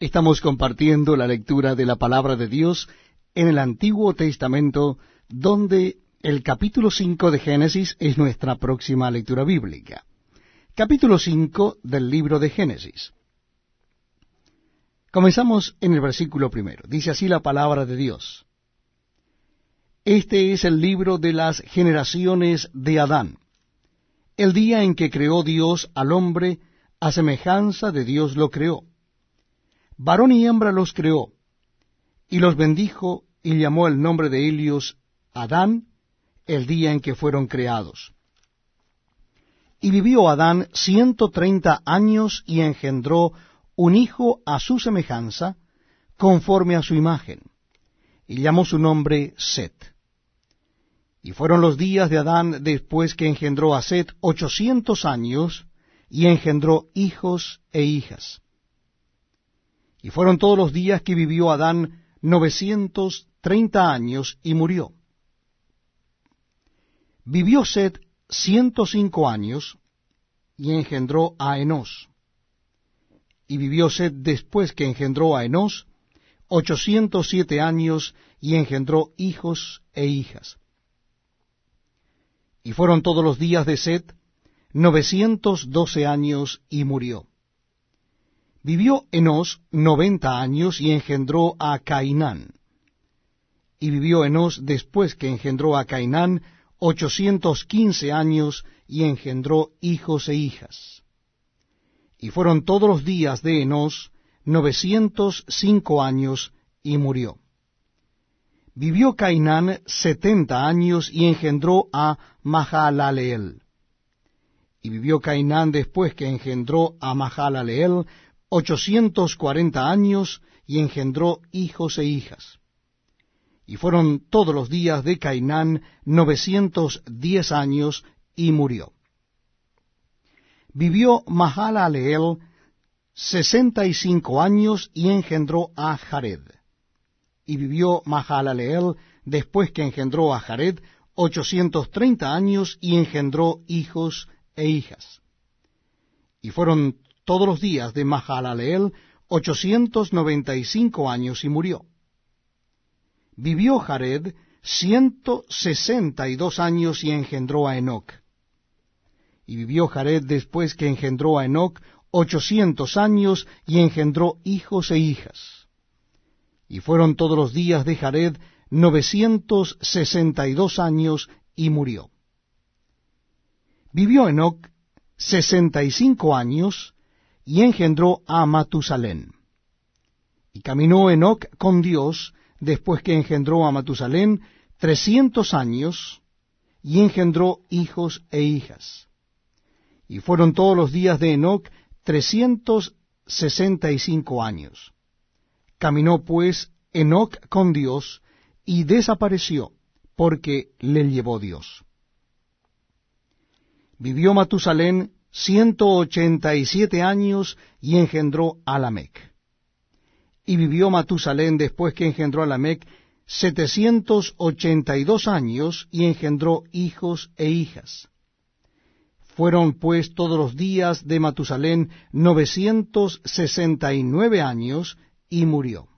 Estamos compartiendo la lectura de la palabra de Dios en el Antiguo Testamento, donde el capítulo 5 de Génesis es nuestra próxima lectura bíblica. Capítulo 5 del libro de Génesis. Comenzamos en el versículo primero. Dice así la palabra de Dios. Este es el libro de las generaciones de Adán. El día en que creó Dios al hombre, a semejanza de Dios lo creó varón y hembra los creó, y los bendijo y llamó el nombre de ellos Adán el día en que fueron creados. Y vivió Adán ciento treinta años y engendró un hijo a su semejanza, conforme a su imagen, y llamó su nombre Set. Y fueron los días de Adán después que engendró a Set ochocientos años, y engendró hijos e hijas. Y fueron todos los días que vivió Adán novecientos treinta años y murió. Vivió Set ciento cinco años y engendró a Enos. Y vivió Set después que engendró a Enos ochocientos siete años y engendró hijos e hijas. Y fueron todos los días de Set novecientos doce años y murió. Vivió Enos noventa años y engendró a Cainán. Y vivió Enos después que engendró a Cainán ochocientos quince años y engendró hijos e hijas. Y fueron todos los días de Enos novecientos cinco años y murió. Vivió Cainán setenta años y engendró a Mahalaleel. Y vivió Cainán después que engendró a Mahalaleel ochocientos cuarenta años y engendró hijos e hijas. Y fueron todos los días de Cainán novecientos diez años y murió. Vivió Mahalaleel sesenta y cinco años y engendró a Jared. Y vivió Mahalaleel después que engendró a Jared ochocientos treinta años y engendró hijos e hijas. Y fueron todos los días de Mahalaleel ochocientos noventa y cinco años y murió. Vivió Jared ciento sesenta y dos años y engendró a Enoc. Y vivió Jared después que engendró a Enoc ochocientos años y engendró hijos e hijas. Y fueron todos los días de Jared novecientos sesenta y dos años y murió. Vivió Enoc sesenta y cinco años y engendró a Matusalén. Y caminó Enoc con Dios después que engendró a Matusalén trescientos años, y engendró hijos e hijas. Y fueron todos los días de Enoc trescientos sesenta y cinco años. Caminó pues Enoc con Dios, y desapareció, porque le llevó Dios. Vivió Matusalén ciento ochenta y siete años y engendró a Lamec. Y vivió Matusalén después que engendró a Lamec setecientos ochenta y dos años y engendró hijos e hijas. Fueron pues todos los días de Matusalén novecientos sesenta y nueve años y murió.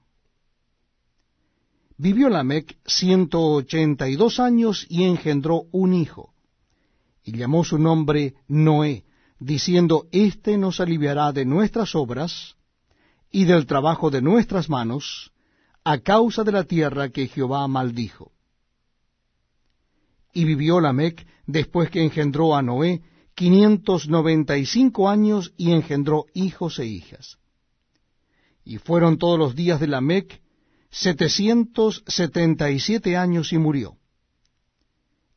Vivió Lamec ciento ochenta y dos años y engendró un hijo, y llamó su nombre Noé, diciendo, Este nos aliviará de nuestras obras y del trabajo de nuestras manos, a causa de la tierra que Jehová maldijo. Y vivió Lamec después que engendró a Noé quinientos noventa y cinco años y engendró hijos e hijas. Y fueron todos los días de Lamec setecientos setenta y siete años y murió.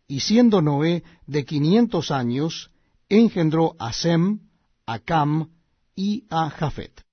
Y siendo Noé de quinientos años, engendró a Sem, a Cam y a Jafet.